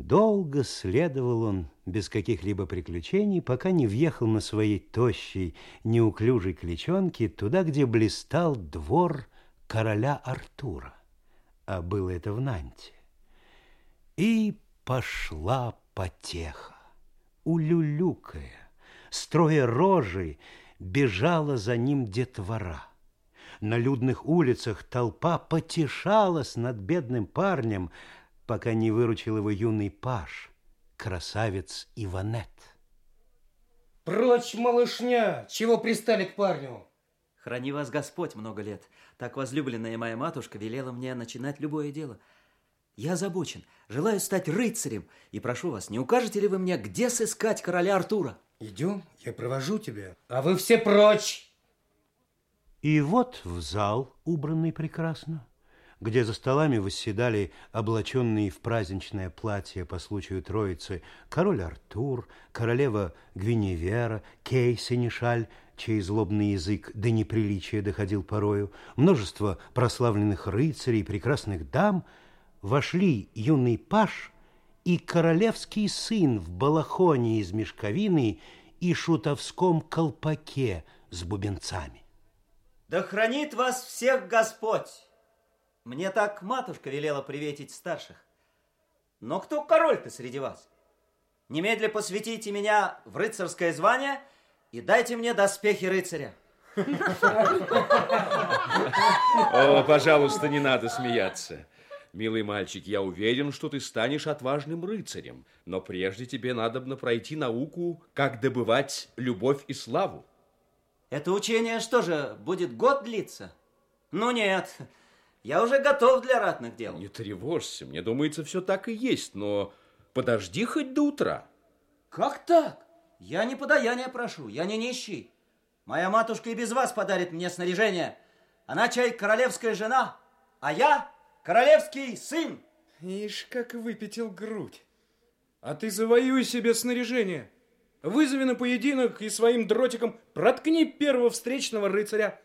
Долго следовал он без каких-либо приключений, пока не въехал на своей тощей, неуклюжей кличонке туда, где блистал двор короля Артура. А было это в Нанте. И пошла потеха, улюлюкая, строя рожи, бежала за ним детвора. На людных улицах толпа потешалась над бедным парнем, пока не выручил его юный паш, красавец Иванет. Прочь, малышня! Чего пристали к парню? Храни вас Господь много лет. Так возлюбленная моя матушка велела мне начинать любое дело. Я озабочен, желаю стать рыцарем, и прошу вас, не укажете ли вы мне, где сыскать короля Артура? Идем, я провожу тебя. А вы все прочь! И вот в зал, убранный прекрасно, где за столами восседали облаченные в праздничное платье по случаю Троицы король Артур, королева Гвиневера, Кей Сенешаль, чей злобный язык до неприличия доходил порою, множество прославленных рыцарей, прекрасных дам, вошли юный паш и королевский сын в балахоне из мешковины и шутовском колпаке с бубенцами. Да хранит вас всех Господь! Мне так матушка велела приветить старших. Но кто король-то среди вас? Немедля посвятите меня в рыцарское звание и дайте мне доспехи рыцаря. О, пожалуйста, не надо смеяться. Милый мальчик, я уверен, что ты станешь отважным рыцарем, но прежде тебе надо пройти науку, как добывать любовь и славу. Это учение что же, будет год длиться? Ну нет, я уже готов для ратных дел. Не тревожься, мне думается, все так и есть, но подожди хоть до утра. Как так? Я не подаяние прошу, я не нищий. Моя матушка и без вас подарит мне снаряжение. Она чай королевская жена, а я королевский сын. Ишь, как выпятил грудь. А ты завоюй себе снаряжение. Вызови на поединок и своим дротиком проткни первого встречного рыцаря.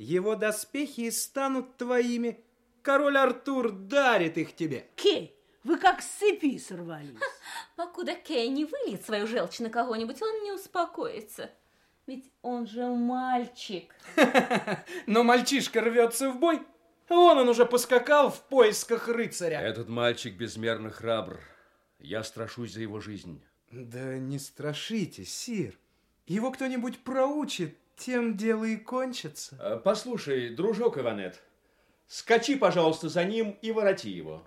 Его доспехи станут твоими. Король Артур дарит их тебе. Кей, вы как с цепи сорвались. Покуда Кей не выльет свою желчь на кого-нибудь, он не успокоится. Ведь он же мальчик. Но мальчишка рвется в бой. Вон он уже поскакал в поисках рыцаря. Этот мальчик безмерно храбр. Я страшусь за его жизнь. Да не страшитесь, сир. Его кто-нибудь проучит, тем дело и кончится. Послушай, дружок Иванет, скачи, пожалуйста, за ним и вороти его.